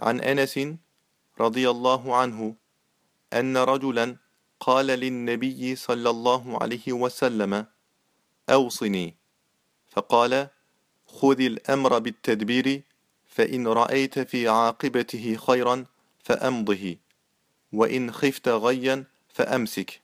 عن أنس رضي الله عنه أن رجلا قال للنبي صلى الله عليه وسلم أوصني. فقال خذ الأمر بالتدبير فإن رأيت في عاقبته خيرا فأمضه وإن خفت غيا فأمسك.